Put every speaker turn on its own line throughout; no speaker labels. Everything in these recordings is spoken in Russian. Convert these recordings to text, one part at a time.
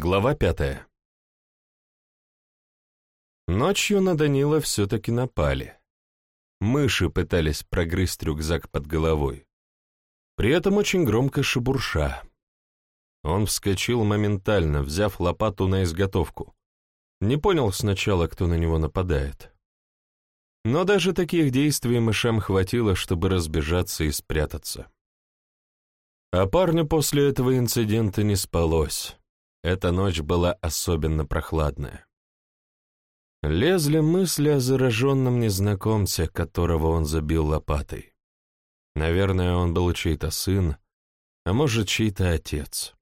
Глава пятая. Ночью на Данила все-таки напали. Мыши пытались прогрызть рюкзак под головой. При этом очень громко шебурша. Он вскочил моментально, взяв лопату на изготовку. Не понял сначала, кто на него нападает. Но даже таких действий мышам хватило, чтобы разбежаться и спрятаться. А парню после этого инцидента не спалось. Эта ночь была особенно прохладная. Лезли мысли о зараженном незнакомце, которого он забил лопатой. Наверное, он был чей-то сын, а может, чей-то отец.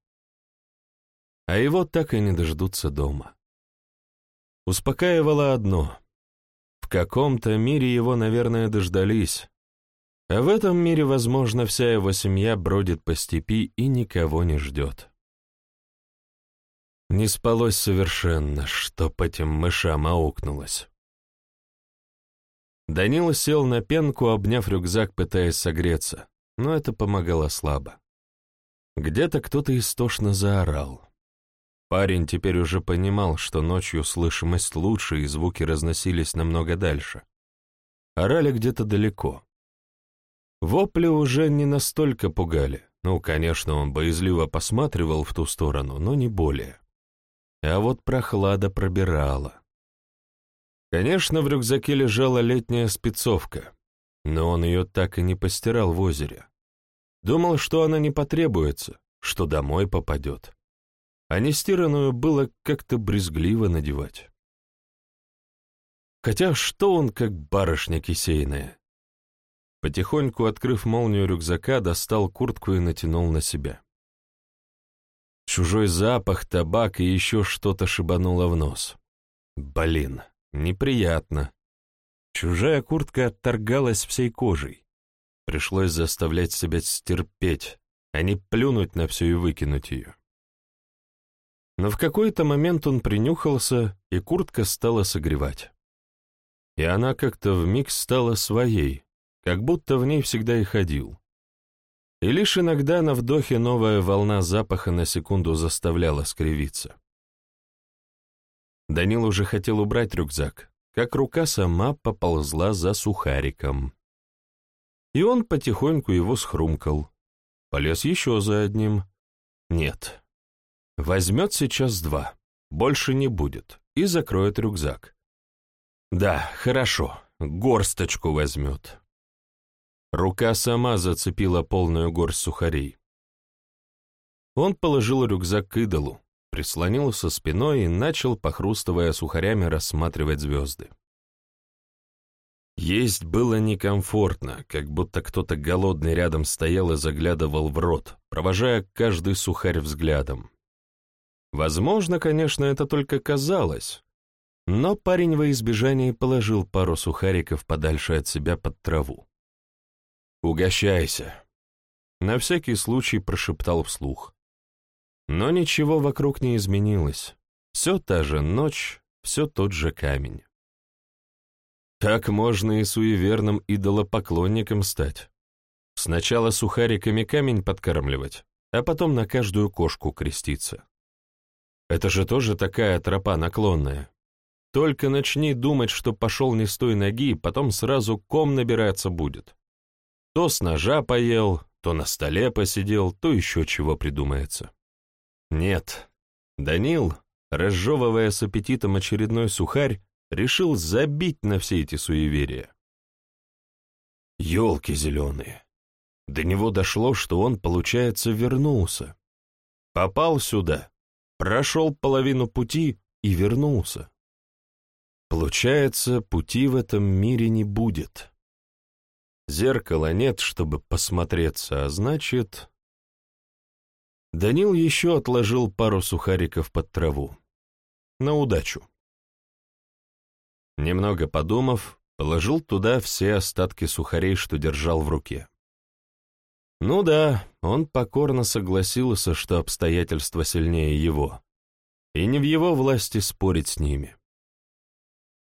А его так и не дождутся дома. Успокаивало одно. В каком-то мире его, наверное, дождались, а в этом мире, возможно, вся его семья бродит по степи и никого не ждет. Не спалось совершенно, чтоб этим мышам аукнулось. Данила сел на пенку, обняв рюкзак, пытаясь согреться, но это помогало слабо. Где-то кто-то истошно заорал. Парень теперь уже понимал, что ночью слышимость лучше и звуки разносились намного дальше. Орали где-то далеко. Вопли уже не настолько пугали. Ну, конечно, он боязливо посматривал в ту сторону, но не более а вот прохлада пробирала. Конечно, в рюкзаке лежала летняя спецовка, но он ее так и не постирал в озере. Думал, что она не потребуется, что домой попадет. А нестиранную было как-то брезгливо надевать. Хотя что он как барышня кисейная? Потихоньку, открыв молнию рюкзака, достал куртку и натянул на себя. Чужой запах, табак и еще что-то шибануло в нос. Блин, неприятно. Чужая куртка отторгалась всей кожей. Пришлось заставлять себя стерпеть, а не плюнуть на все и выкинуть ее. Но в какой-то момент он принюхался, и куртка стала согревать. И она как-то вмиг стала своей, как будто в ней всегда и ходил. И лишь иногда на вдохе новая волна запаха на секунду заставляла скривиться. Данил уже хотел убрать рюкзак, как рука сама поползла за сухариком. И он потихоньку его схрумкал. Полез еще за одним. Нет. Возьмет сейчас два. Больше не будет. И закроет рюкзак. Да, хорошо. Горсточку возьмет. Рука сама зацепила полную горсть сухарей. Он положил рюкзак к идолу, прислонился спиной и начал, похрустывая сухарями, рассматривать звезды. Есть было некомфортно, как будто кто-то голодный рядом стоял и заглядывал в рот, провожая каждый сухарь взглядом. Возможно, конечно, это только казалось, но парень во избежание положил пару сухариков подальше от себя под траву. «Угощайся», — на всякий случай прошептал вслух. Но ничего вокруг не изменилось. Все та же ночь, все тот же камень. Так можно и суеверным идолопоклонником стать. Сначала сухариками камень подкармливать, а потом на каждую кошку креститься. Это же тоже такая тропа наклонная. Только начни думать, что пошел не с той ноги, потом сразу ком набираться будет. То с ножа поел, то на столе посидел, то еще чего придумается. Нет, Данил, разжевывая с аппетитом очередной сухарь, решил забить на все эти суеверия. Елки зеленые. До него дошло, что он, получается, вернулся. Попал сюда, прошел половину пути и вернулся. Получается, пути в этом мире не будет. Зеркала нет, чтобы посмотреться, а значит... Данил еще отложил пару сухариков под траву. На удачу. Немного подумав, положил туда все остатки сухарей, что держал в руке. Ну да, он покорно согласился, что обстоятельства сильнее его, и не в его власти спорить с ними.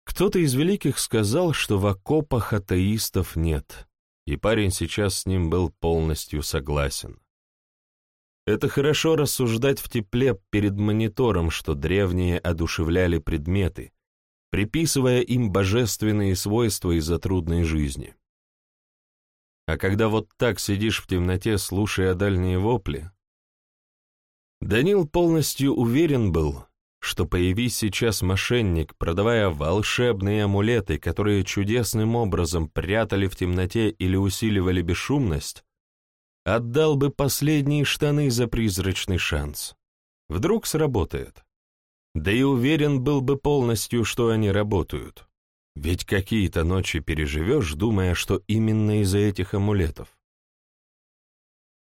Кто-то из великих сказал, что в окопах атеистов нет, и парень сейчас с ним был полностью согласен. Это хорошо рассуждать в тепле перед монитором, что древние одушевляли предметы, приписывая им божественные свойства из-за трудной жизни. А когда вот так сидишь в темноте, слушая дальние вопли, Данил полностью уверен был, что появись сейчас мошенник, продавая волшебные амулеты, которые чудесным образом прятали в темноте или усиливали бесшумность, отдал бы последние штаны за призрачный шанс. Вдруг сработает. Да и уверен был бы полностью, что они работают. Ведь какие-то ночи переживешь, думая, что именно из-за этих амулетов.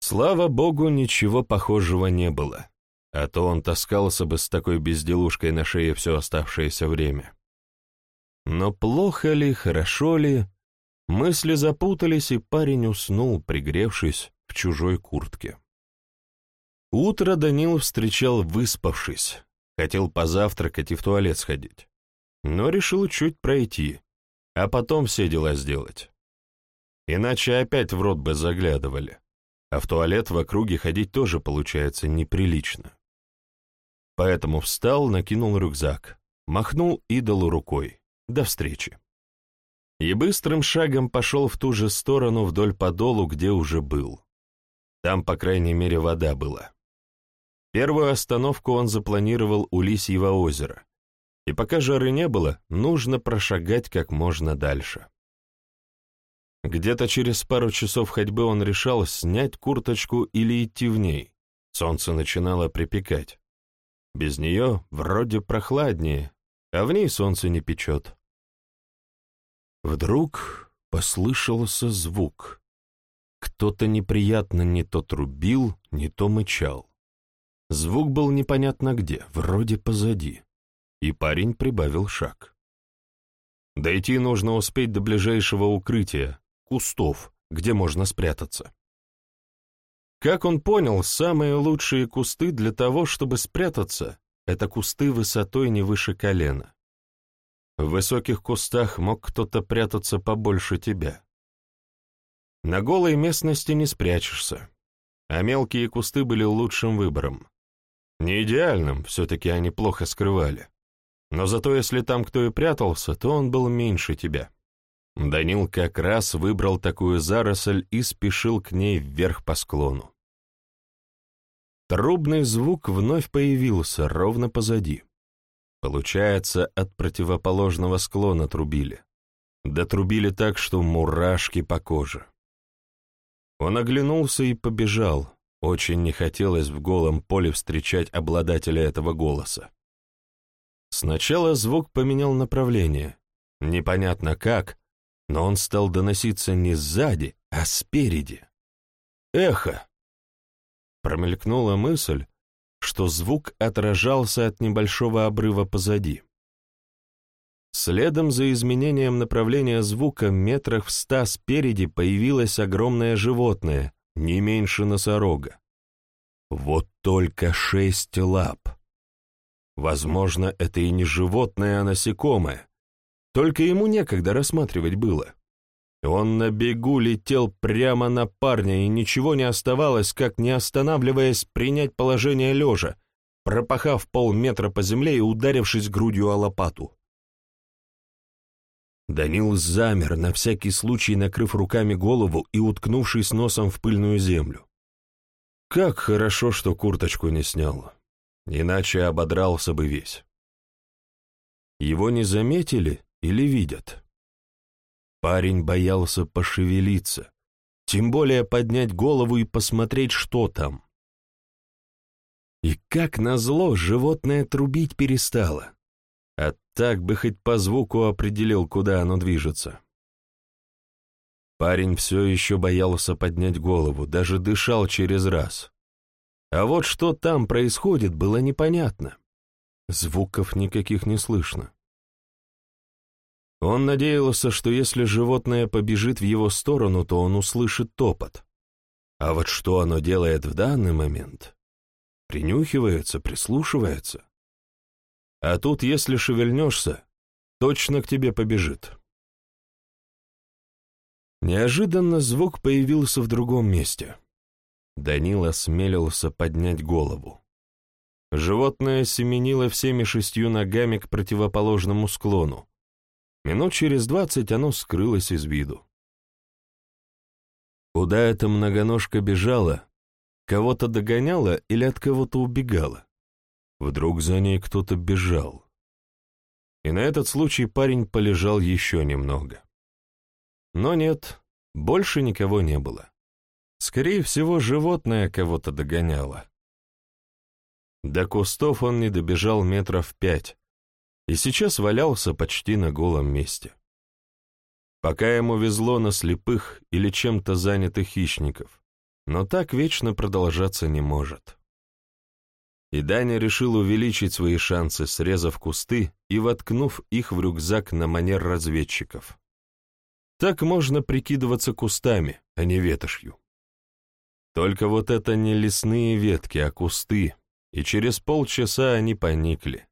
Слава богу, ничего похожего не было, а то он таскался бы с такой безделушкой на шее все оставшееся время. Но плохо ли, хорошо ли, мысли запутались, и парень уснул, пригревшись в чужой куртке. Утро Данил встречал выспавшись, хотел позавтракать и в туалет сходить, но решил чуть пройти, а потом все дела сделать. Иначе опять в рот бы заглядывали, а в туалет в округе ходить тоже получается неприлично. Поэтому встал, накинул рюкзак, махнул идолу рукой. До встречи. И быстрым шагом пошел в ту же сторону вдоль подолу, где уже был. Там, по крайней мере, вода была. Первую остановку он запланировал у Лисьего озера, и пока жары не было, нужно прошагать как можно дальше. Где-то через пару часов ходьбы он решал снять курточку или идти в ней. Солнце начинало припекать. Без нее вроде прохладнее, а в ней солнце не печет. Вдруг послышался звук. Кто-то неприятно не то трубил, не то мычал. Звук был непонятно где, вроде позади, и парень прибавил шаг. Дойти нужно успеть до ближайшего укрытия, кустов, где можно спрятаться. Как он понял, самые лучшие кусты для того, чтобы спрятаться, это кусты высотой не выше колена. В высоких кустах мог кто-то прятаться побольше тебя. На голой местности не спрячешься, а мелкие кусты были лучшим выбором. Не идеальным, все-таки они плохо скрывали. Но зато если там кто и прятался, то он был меньше тебя. Данил как раз выбрал такую заросль и спешил к ней вверх по склону. Трубный звук вновь появился ровно позади. Получается, от противоположного склона трубили. Дотрубили так, что мурашки по коже. Он оглянулся и побежал. Очень не хотелось в голом поле встречать обладателя этого голоса. Сначала звук поменял направление. Непонятно как, но он стал доноситься не сзади, а спереди. Эхо. Промелькнула мысль, что звук отражался от небольшого обрыва позади. Следом за изменением направления звука метрах в ста спереди появилось огромное животное, не меньше носорога. Вот только шесть лап. Возможно, это и не животное, а насекомое. Только ему некогда рассматривать было. Он на бегу летел прямо на парня, и ничего не оставалось, как, не останавливаясь, принять положение лежа, пропахав полметра по земле и ударившись грудью о лопату. Данил замер, на всякий случай накрыв руками голову и уткнувшись носом в пыльную землю. Как хорошо, что курточку не снял, иначе ободрался бы весь. Его не заметили или видят? Парень боялся пошевелиться, тем более поднять голову и посмотреть, что там. И как назло, животное трубить перестало. А так бы хоть по звуку определил, куда оно движется. Парень все еще боялся поднять голову, даже дышал через раз. А вот что там происходит, было непонятно. Звуков никаких не слышно. Он надеялся, что если животное побежит в его сторону, то он услышит топот. А вот что оно делает в данный момент? Принюхивается, прислушивается. А тут, если шевельнешься, точно к тебе побежит. Неожиданно звук появился в другом месте. Данил осмелился поднять голову. Животное семенило всеми шестью ногами к противоположному склону. Минут через двадцать оно скрылось из виду. Куда эта многоножка бежала? Кого-то догоняла или от кого-то убегала? Вдруг за ней кто-то бежал. И на этот случай парень полежал еще немного. Но нет, больше никого не было. Скорее всего, животное кого-то догоняло. До кустов он не добежал метров пять, и сейчас валялся почти на голом месте. Пока ему везло на слепых или чем-то занятых хищников, но так вечно продолжаться не может. И Даня решил увеличить свои шансы, срезав кусты и воткнув их в рюкзак на манер разведчиков. Так можно прикидываться кустами, а не ветошью. Только вот это не лесные ветки, а кусты, и через полчаса они поникли.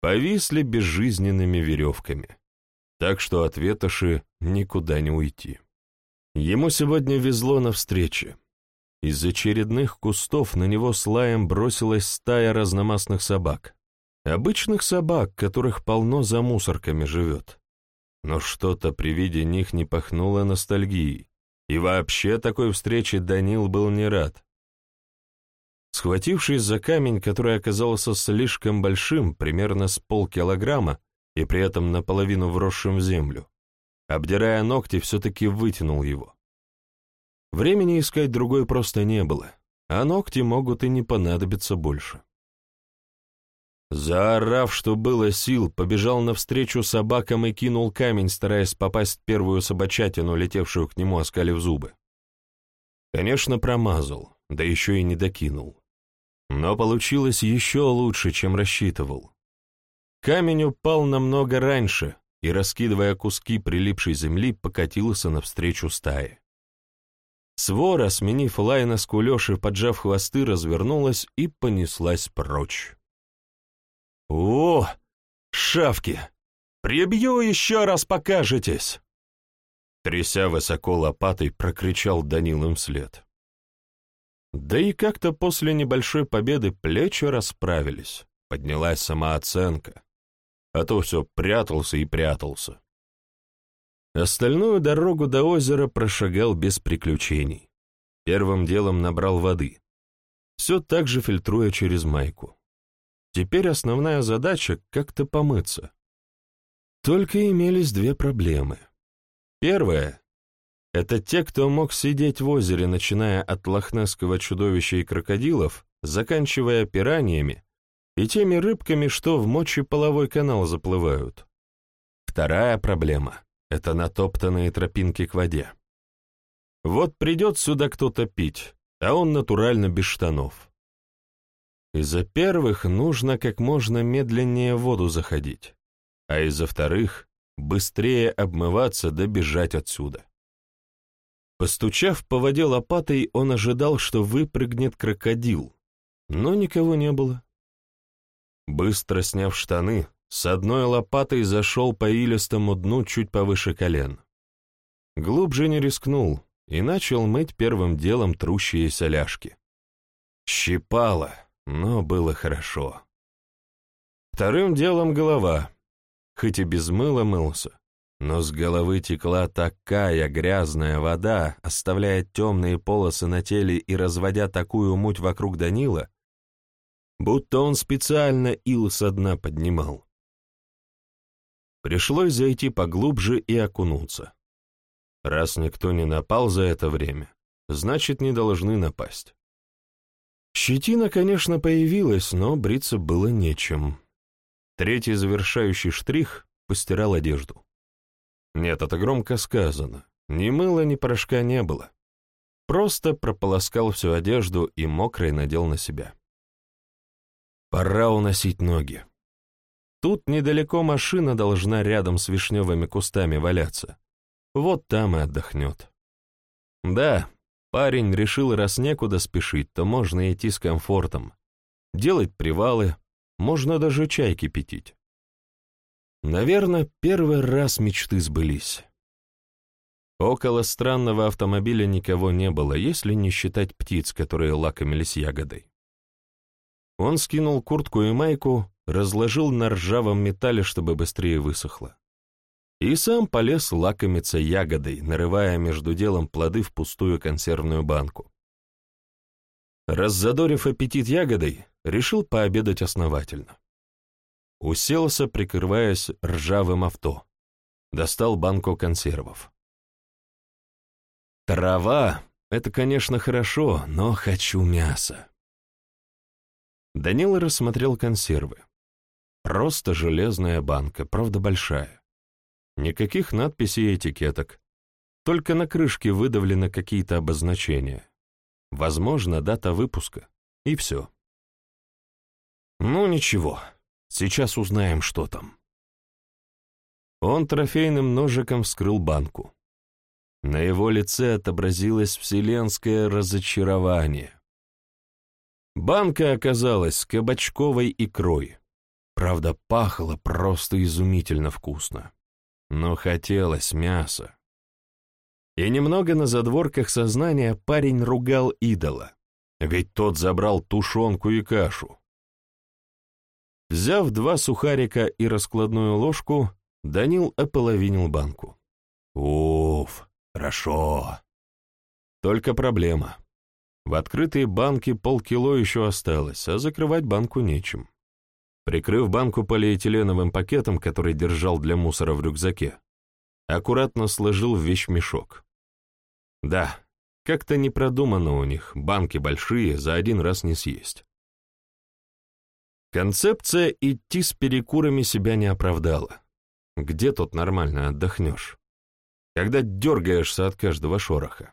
Повисли безжизненными веревками, так что от ветоши никуда не уйти. Ему сегодня везло на встрече. Из очередных кустов на него с лаем бросилась стая разномастных собак. Обычных собак, которых полно за мусорками живет но что-то при виде них не пахнуло ностальгией, и вообще такой встрече Данил был не рад. Схватившись за камень, который оказался слишком большим, примерно с полкилограмма, и при этом наполовину вросшим в землю, обдирая ногти, все-таки вытянул его. Времени искать другой просто не было, а ногти могут и не понадобиться больше. Заорав, что было сил, побежал навстречу собакам и кинул камень, стараясь попасть в первую собачатину, летевшую к нему, оскалив зубы. Конечно, промазал, да еще и не докинул. Но получилось еще лучше, чем рассчитывал. Камень упал намного раньше и, раскидывая куски прилипшей земли, покатился навстречу стае. Свора, сменив лай на скулёж и поджав хвосты, развернулась и понеслась прочь. «О, шавки! Прибью еще раз покажетесь!» Тряся высоко лопатой, прокричал Данил им вслед. Да и как-то после небольшой победы плечи расправились, поднялась самооценка, а то все прятался и прятался. Остальную дорогу до озера прошагал без приключений. Первым делом набрал воды, все так же фильтруя через майку. Теперь основная задача — как-то помыться. Только имелись две проблемы. Первая — это те, кто мог сидеть в озере, начиная от лохнесского чудовища и крокодилов, заканчивая пираниями и теми рыбками, что в мочеполовой канал заплывают. Вторая проблема — это натоптанные тропинки к воде. Вот придет сюда кто-то пить, а он натурально без штанов. Из-за первых нужно как можно медленнее в воду заходить, а из-за вторых быстрее обмываться да бежать отсюда. Постучав по воде лопатой, он ожидал, что выпрыгнет крокодил, но никого не было. Быстро сняв штаны, с одной лопатой зашел по илистому дну чуть повыше колен. Глубже не рискнул и начал мыть первым делом трущиеся ляжки. Щипало но было хорошо. Вторым делом голова, хоть и без мыла мылся, но с головы текла такая грязная вода, оставляя темные полосы на теле и разводя такую муть вокруг Данила, будто он специально ил со дна поднимал. Пришлось зайти поглубже и окунуться. Раз никто не напал за это время, значит, не должны напасть. Щетина, конечно, появилась, но бриться было нечем. Третий завершающий штрих — постирал одежду. Нет, это громко сказано. Ни мыла, ни порошка не было. Просто прополоскал всю одежду и мокрой надел на себя. Пора уносить ноги. Тут недалеко машина должна рядом с вишневыми кустами валяться. Вот там и отдохнет. Да, Парень решил, раз некуда спешить, то можно идти с комфортом, делать привалы, можно даже чай кипятить. Наверное, первый раз мечты сбылись. Около странного автомобиля никого не было, если не считать птиц, которые лакомились ягодой. Он скинул куртку и майку, разложил на ржавом металле, чтобы быстрее высохло. И сам полез лакомиться ягодой, нарывая между делом плоды в пустую консервную банку. Раззадорив аппетит ягодой, решил пообедать основательно. Уселся, прикрываясь ржавым авто. Достал банку консервов. Трава — это, конечно, хорошо, но хочу мяса. Данила рассмотрел консервы. Просто железная банка, правда большая. Никаких надписей и этикеток. Только на крышке выдавлены какие-то обозначения. Возможно, дата выпуска. И все. Ну ничего, сейчас узнаем, что там. Он трофейным ножиком вскрыл банку. На его лице отобразилось вселенское разочарование. Банка оказалась кабачковой икрой. Правда, пахло просто изумительно вкусно. Но хотелось мяса. И немного на задворках сознания парень ругал идола, ведь тот забрал тушенку и кашу. Взяв два сухарика и раскладную ложку, Данил ополовинил банку. Уф, хорошо. Только проблема. В открытой банке полкило еще осталось, а закрывать банку нечем. Прикрыв банку полиэтиленовым пакетом, который держал для мусора в рюкзаке, аккуратно сложил в вещмешок. Да, как-то не продумано у них, банки большие, за один раз не съесть. Концепция идти с перекурами себя не оправдала. Где тут нормально отдохнешь? Когда дергаешься от каждого шороха.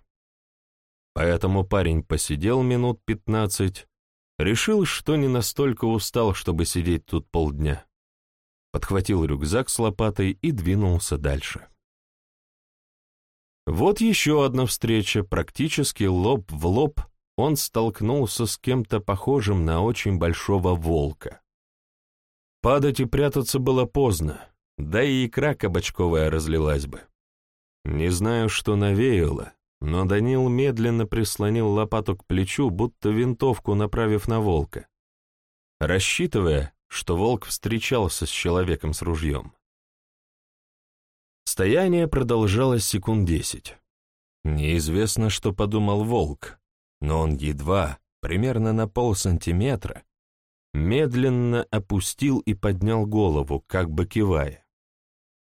Поэтому парень посидел минут пятнадцать, решил, что не настолько устал, чтобы сидеть тут полдня. Подхватил рюкзак с лопатой и двинулся дальше. Вот еще одна встреча, практически лоб в лоб, он столкнулся с кем-то похожим на очень большого волка. Падать и прятаться было поздно, да и икра кабачковая разлилась бы. Не знаю, что навеяло, но Данил медленно прислонил лопату к плечу, будто винтовку направив на волка, рассчитывая, что волк встречался с человеком с ружьем. Стояние продолжалось секунд десять. Неизвестно, что подумал волк, но он едва, примерно на полсантиметра, медленно опустил и поднял голову, как бы кивая.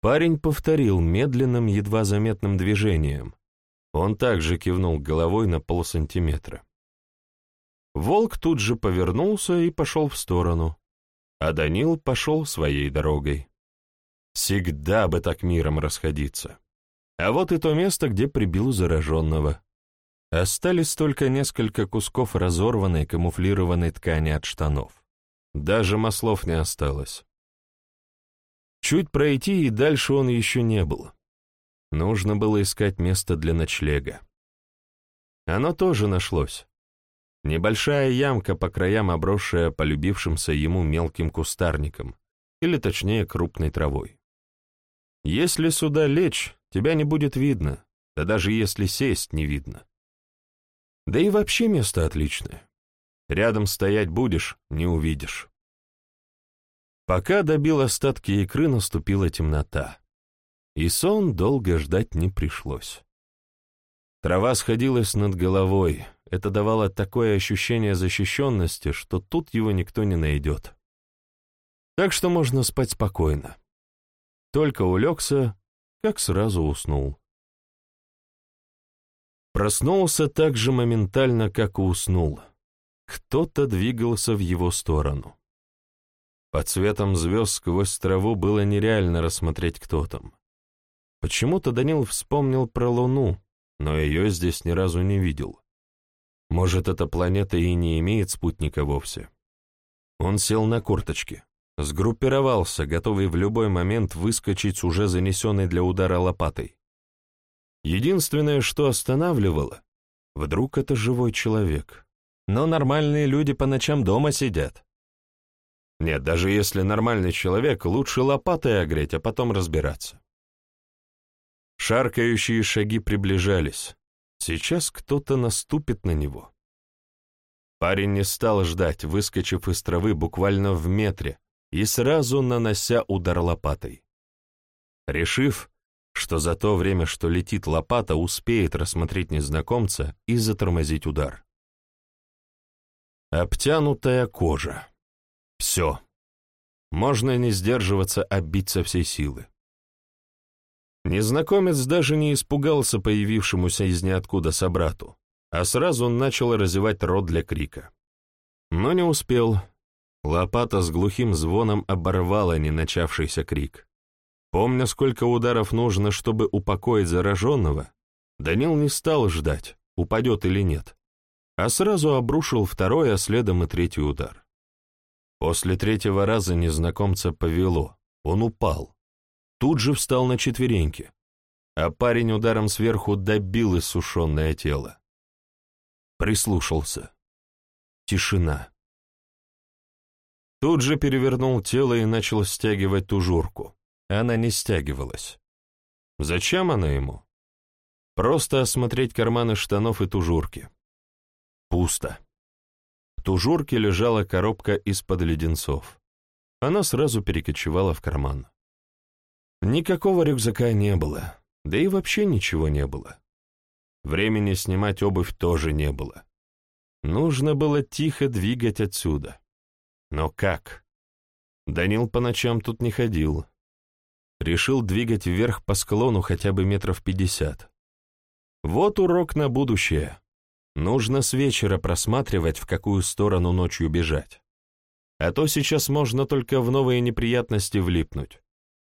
Парень повторил медленным, едва заметным движением. Он также кивнул головой на полсантиметра. Волк тут же повернулся и пошел в сторону, а Данил пошел своей дорогой. Всегда бы так миром расходиться. А вот и то место, где прибил зараженного. Остались только несколько кусков разорванной камуфлированной ткани от штанов. Даже маслов не осталось. Чуть пройти, и дальше он еще не был. Нужно было искать место для ночлега. Оно тоже нашлось. Небольшая ямка по краям, обросшая полюбившимся ему мелким кустарником, или точнее крупной травой. Если сюда лечь, тебя не будет видно, да даже если сесть, не видно. Да и вообще место отличное. Рядом стоять будешь, не увидишь. Пока добил остатки икры, наступила темнота. И сон долго ждать не пришлось. Трава сходилась над головой, это давало такое ощущение защищенности, что тут его никто не найдет. Так что можно спать спокойно. Только улегся, как сразу уснул. Проснулся так же моментально, как и уснул. Кто-то двигался в его сторону. Под цветом звезд сквозь траву было нереально рассмотреть, кто там. Почему-то Данил вспомнил про Луну, но ее здесь ни разу не видел. Может, эта планета и не имеет спутника вовсе. Он сел на курточки. Сгруппировался, готовый в любой момент выскочить с уже занесенной для удара лопатой. Единственное, что останавливало, вдруг это живой человек. Но нормальные люди по ночам дома сидят. Нет, даже если нормальный человек, лучше лопатой огреть, а потом разбираться. Шаркающие шаги приближались. Сейчас кто-то наступит на него. Парень не стал ждать, выскочив из травы буквально в метре и сразу нанося удар лопатой. Решив, что за то время, что летит лопата, успеет рассмотреть незнакомца и затормозить удар. Обтянутая кожа. Все. Можно не сдерживаться, а бить со всей силы. Незнакомец даже не испугался появившемуся из ниоткуда собрату, а сразу начал разевать рот для крика. Но не успел. Лопата с глухим звоном оборвала не начавшийся крик. Помня, сколько ударов нужно, чтобы упокоить зараженного, Данил не стал ждать, упадет или нет, а сразу обрушил второй, а следом и третий удар. После третьего раза незнакомца повело, он упал тут же встал на четвереньки, а парень ударом сверху добил иссушенное тело. Прислушался. Тишина. Тут же перевернул тело и начал стягивать тужурку. Она не стягивалась. Зачем она ему? Просто осмотреть карманы штанов и тужурки. Пусто. В тужурке лежала коробка из-под леденцов. Она сразу перекочевала в карман. Никакого рюкзака не было, да и вообще ничего не было. Времени снимать обувь тоже не было. Нужно было тихо двигать отсюда. Но как? Данил по ночам тут не ходил. Решил двигать вверх по склону хотя бы метров пятьдесят. Вот урок на будущее. Нужно с вечера просматривать, в какую сторону ночью бежать. А то сейчас можно только в новые неприятности влипнуть.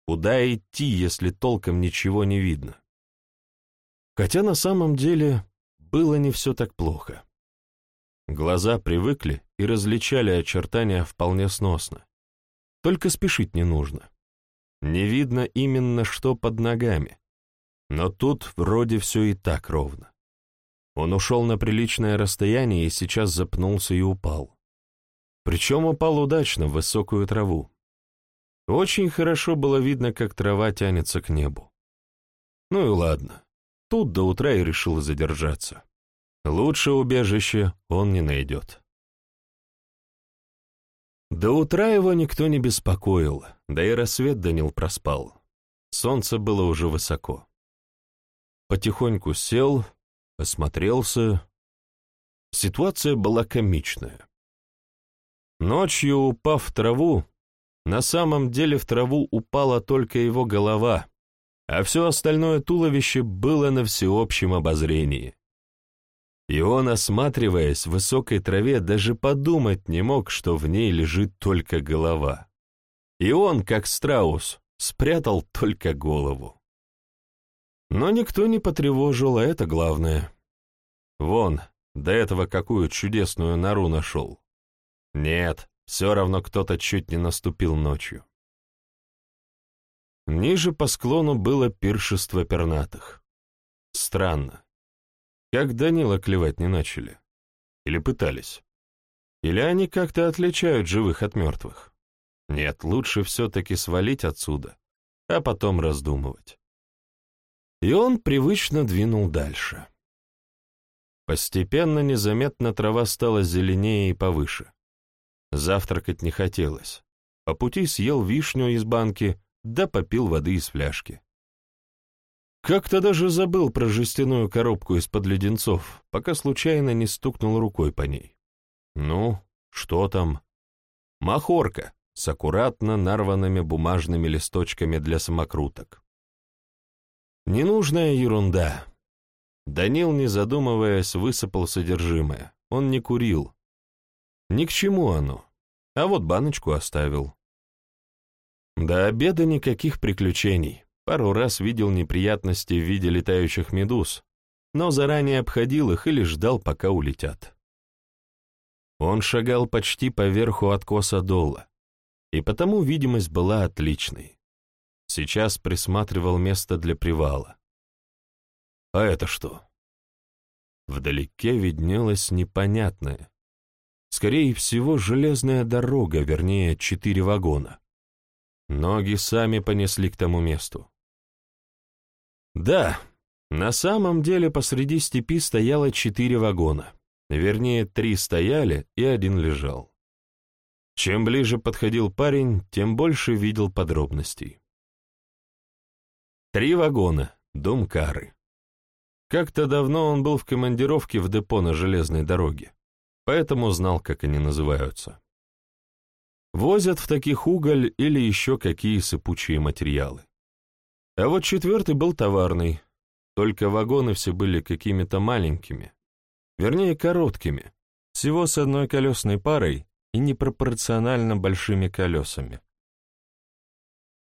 Куда идти, если толком ничего не видно? Хотя на самом деле было не все так плохо. Глаза привыкли и различали очертания вполне сносно. Только спешить не нужно. Не видно именно, что под ногами. Но тут вроде все и так ровно. Он ушел на приличное расстояние и сейчас запнулся и упал. Причем упал удачно в высокую траву. Очень хорошо было видно, как трава тянется к небу. Ну и ладно. Тут до утра и решил задержаться. Лучше убежище он не найдет. До утра его никто не беспокоил, да и рассвет Данил проспал. Солнце было уже высоко. Потихоньку сел, осмотрелся. Ситуация была комичная. Ночью, упав в траву, на самом деле в траву упала только его голова, а все остальное туловище было на всеобщем обозрении. И он, осматриваясь в высокой траве, даже подумать не мог, что в ней лежит только голова. И он, как страус, спрятал только голову. Но никто не потревожил, а это главное. Вон, до этого какую чудесную нору нашел. Нет, все равно кто-то чуть не наступил ночью. Ниже по склону было пиршество пернатых. Странно. Как Данила клевать не начали? Или пытались? Или они как-то отличают живых от мертвых? Нет, лучше все-таки свалить отсюда, а потом раздумывать. И он привычно двинул дальше. Постепенно незаметно трава стала зеленее и повыше. Завтракать не хотелось. По пути съел вишню из банки, да попил воды из фляжки. Как-то даже забыл про жестяную коробку из-под леденцов, пока случайно не стукнул рукой по ней. Ну, что там? Махорка с аккуратно нарванными бумажными листочками для самокруток. Ненужная ерунда. Данил, не задумываясь, высыпал содержимое. Он не курил, ни к чему оно. А вот баночку оставил. До обеда никаких приключений. Пару раз видел неприятности в виде летающих медуз, но заранее обходил их или ждал, пока улетят. Он шагал почти по верху откоса дола, и потому видимость была отличной. Сейчас присматривал место для привала. А это что? Вдалеке виднелось непонятное, Скорее всего, железная дорога, вернее, четыре вагона. Ноги сами понесли к тому месту. Да, на самом деле посреди степи стояло четыре вагона. Вернее, три стояли и один лежал. Чем ближе подходил парень, тем больше видел подробностей. Три вагона, дом Кары. Как-то давно он был в командировке в депо на железной дороге, поэтому знал, как они называются. Возят в таких уголь или еще какие сыпучие материалы. А вот четвертый был товарный, только вагоны все были какими-то маленькими, вернее, короткими, всего с одной колесной парой и непропорционально большими колесами.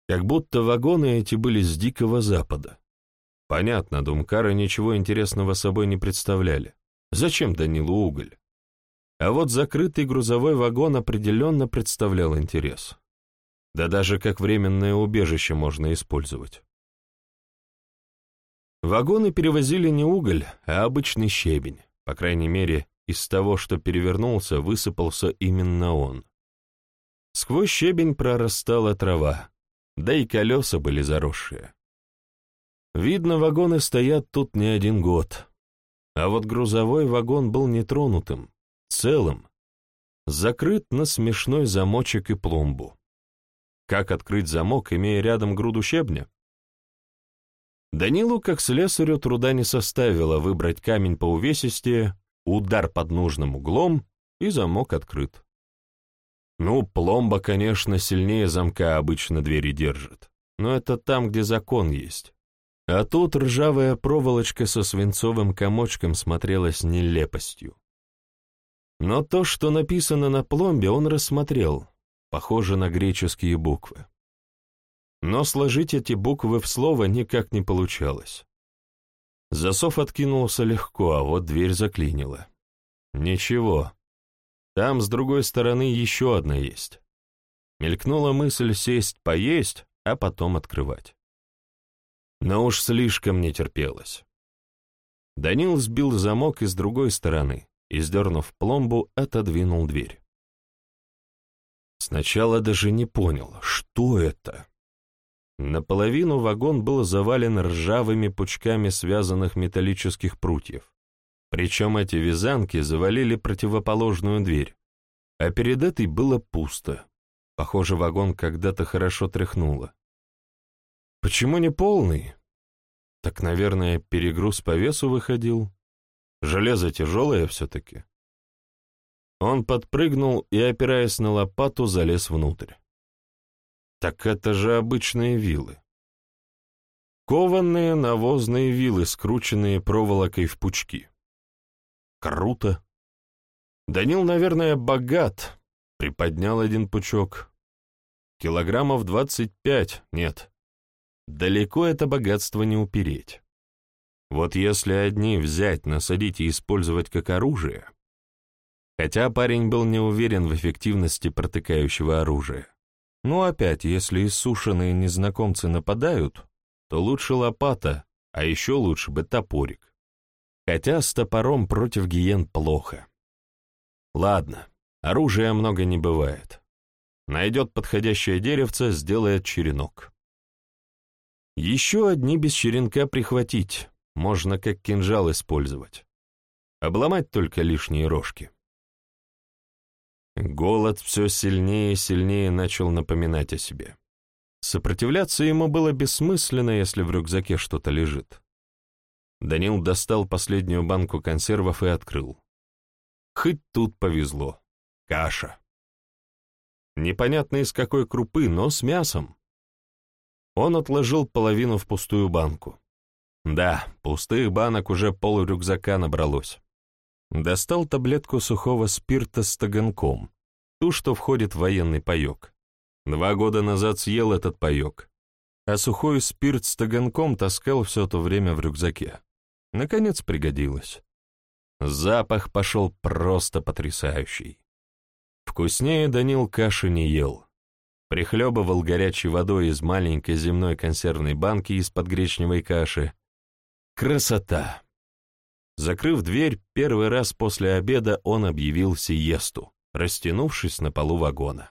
Как будто вагоны эти были с Дикого Запада. Понятно, думкары ничего интересного собой не представляли. Зачем Данилу уголь? А вот закрытый грузовой вагон определенно представлял интерес. Да даже как временное убежище можно использовать. Вагоны перевозили не уголь, а обычный щебень. По крайней мере, из того, что перевернулся, высыпался именно он. Сквозь щебень прорастала трава, да и колеса были заросшие. Видно, вагоны стоят тут не один год. А вот грузовой вагон был нетронутым, целым, закрыт на смешной замочек и пломбу. Как открыть замок, имея рядом груду щебня? Данилу, как слесарю, труда не составило выбрать камень по увесистее, удар под нужным углом, и замок открыт. Ну, пломба, конечно, сильнее замка обычно двери держит, но это там, где закон есть. А тут ржавая проволочка со свинцовым комочком смотрелась нелепостью. Но то, что написано на пломбе, он рассмотрел, похоже на греческие буквы. Но сложить эти буквы в слово никак не получалось. Засов откинулся легко, а вот дверь заклинила. Ничего. Там, с другой стороны, еще одна есть. Мелькнула мысль сесть поесть, а потом открывать. Но уж слишком не терпелось. Данил сбил замок и с другой стороны и, сдернув пломбу, отодвинул дверь. Сначала даже не понял, что это. Наполовину вагон был завален ржавыми пучками связанных металлических прутьев. Причем эти вязанки завалили противоположную дверь, а перед этой было пусто. Похоже, вагон когда-то хорошо тряхнуло. Почему не полный? Так, наверное, перегруз по весу выходил. Железо тяжелое все-таки. Он подпрыгнул и, опираясь на лопату, залез внутрь. Так это же обычные вилы. Кованные навозные вилы, скрученные проволокой в пучки. Круто. Данил, наверное, богат. Приподнял один пучок. Килограммов двадцать пять, нет. Далеко это богатство не упереть. Вот если одни взять, насадить и использовать как оружие... Хотя парень был не уверен в эффективности протыкающего оружия. Ну опять, если иссушенные незнакомцы нападают, то лучше лопата, а еще лучше бы топорик. Хотя с топором против гиен плохо. Ладно, оружия много не бывает. Найдет подходящее деревце, сделает черенок. Еще одни без черенка прихватить, можно как кинжал использовать. Обломать только лишние рожки. Голод все сильнее и сильнее начал напоминать о себе. Сопротивляться ему было бессмысленно, если в рюкзаке что-то лежит. Данил достал последнюю банку консервов и открыл. Хоть тут повезло. Каша. Непонятно из какой крупы, но с мясом. Он отложил половину в пустую банку. Да, пустых банок уже пол рюкзака набралось. Достал таблетку сухого спирта с таганком, ту, что входит в военный паек. Два года назад съел этот паек, а сухой спирт с таганком таскал все то время в рюкзаке. Наконец пригодилось. Запах пошел просто потрясающий. Вкуснее Данил каши не ел. Прихлебывал горячей водой из маленькой земной консервной банки из-под гречневой каши. Красота! Закрыв дверь, первый раз после обеда он объявил сиесту, растянувшись на полу вагона.